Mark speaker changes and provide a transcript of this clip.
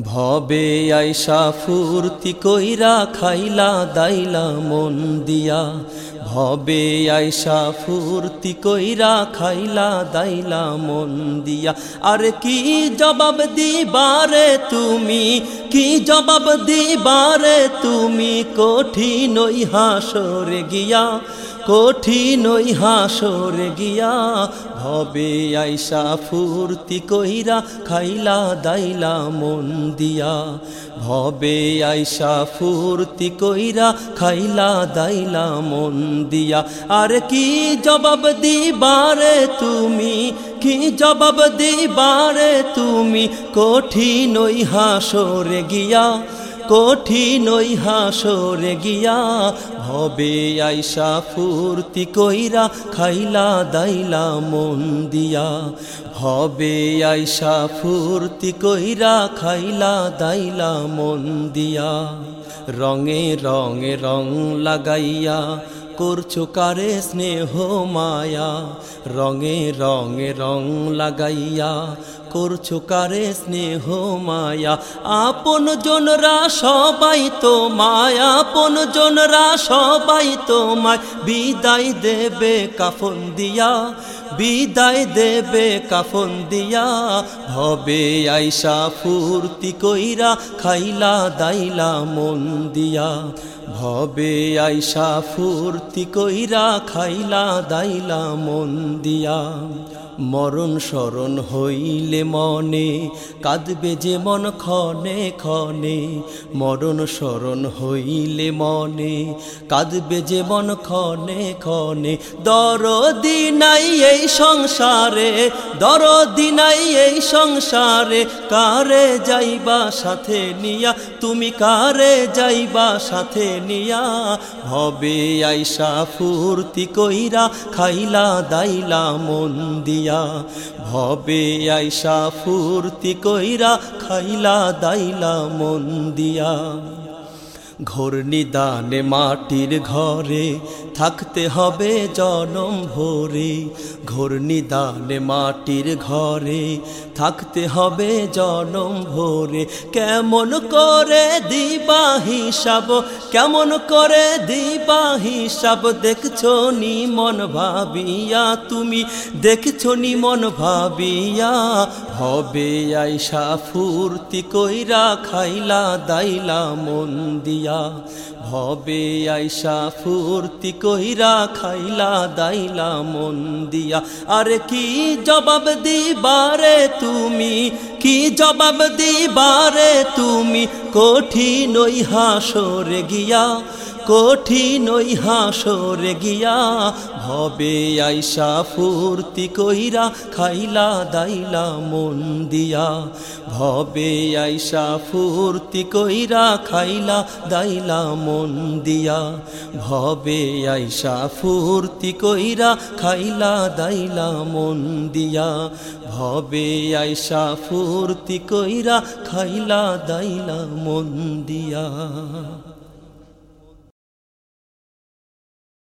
Speaker 1: ভবে আইসা ফুর্তি কইরা খাইলা, দাইলা মন দিয়া। ভবে আইসা ফুর্তি কইরা খাইলা, দাইলা মন দিয়া। আর কি জবাব দিবারে তুমি? কি জবাব দিবারে তুমি? কঠিন হাসরে গিয়া কঠিন হাসরে গিয়া, ভবে আইসা ফুর্তি কইরা, খাইলা দাইলা মন দিয়া। ভবে আইসা ফুর্তি কইরা, খাইলা দাইলা মন দিয়া। আর কি জবাব দিবারে তুমি? কি জবাব দিবারে তুমি? কঠিন হাসরে গিয়া কঠিন হাসরে গিয়া ভবে আইসা ফুর্তি কইরা খাইলা দাইলা মন দিয়া। হবে আইসা ফুর্তি কইরা খাইলা দাইলা মন দিয়া। রঙে রঙে রং লাগাইয়া করছ কারে স্নেহ মায়া। রঙে রঙে রং লাগাইয়া করছ কারে স্নেহ মায়া? আপন জনরা সবাই তো মায়া। আপন জনরা সবাই তোমায় বিদায় দেবে কাফন দিয়া, বিদায় দেবে কাফন দিয়া। ভবে আইসা ফুর্তি কইরা, খাইলা দাইলা মন দিয়া। ভবে আইসা ফুর্তি কইরা, খাইলা দাইলা মন দিয়া। মরণ স্মরণ হইলে মনে, কাঁদবে যে মন ক্ষণে ক্ষণে, মরণ স্মরণ হইলে মনে, কাঁদবে যে মন ক্ষণে ক্ষণে। দরদি নাই এই সংসারে, দরদি নাই এই সংসারে, কারে যাইবা সাথে নিয়া, তুমি কারে যাইবা সাথে নিয়া। ভবে আইসা ফুর্তি কইরা, খাইলা দাইলা মন দিয়া। ভবে আইসা ফুর্তি কইরা খাইলা, দাইলা মন দিয়া। ঘোর নিদানে মাটির ঘরে থাকতে হবে জনম ভোরে। ঘোর নিদানে মাটির ঘরে থাকতে হবে জনম ভোরে। কেমন করে দিবা হিসাব, কেমন করে দিবা হিসাব, দেখছ নি মন ভাবিয়া তুমি, দেখছ নি মন ভাবিয়া। হবে আইসা ফুর্তি কইরা খাইলা দাইলা মন দিয়া। ভবে আইসা ফুর্তি কইরা খাইলা দাইলা মন দিয়া। আরে কি জবাব দিবারে তুমি? কি জবাব দিবারে তুমি? কঠিন হাসরে গিয়া কঠিন ওই হাসরে গিয়া, ভবে আইসা ফুর্তি কইরা, খাইলা দাইলা মন দিয়া। ভবে আইসা ফুর্তি কইরা, খাইলা দাইলা মন দিয়া। ভবে আইসা ফুর্তি কইরা, খাইলা দাইলা মন দিয়া। ভবে আইসা ফুর্তি কইরা, খাইলা দাইলা মন দিয়া।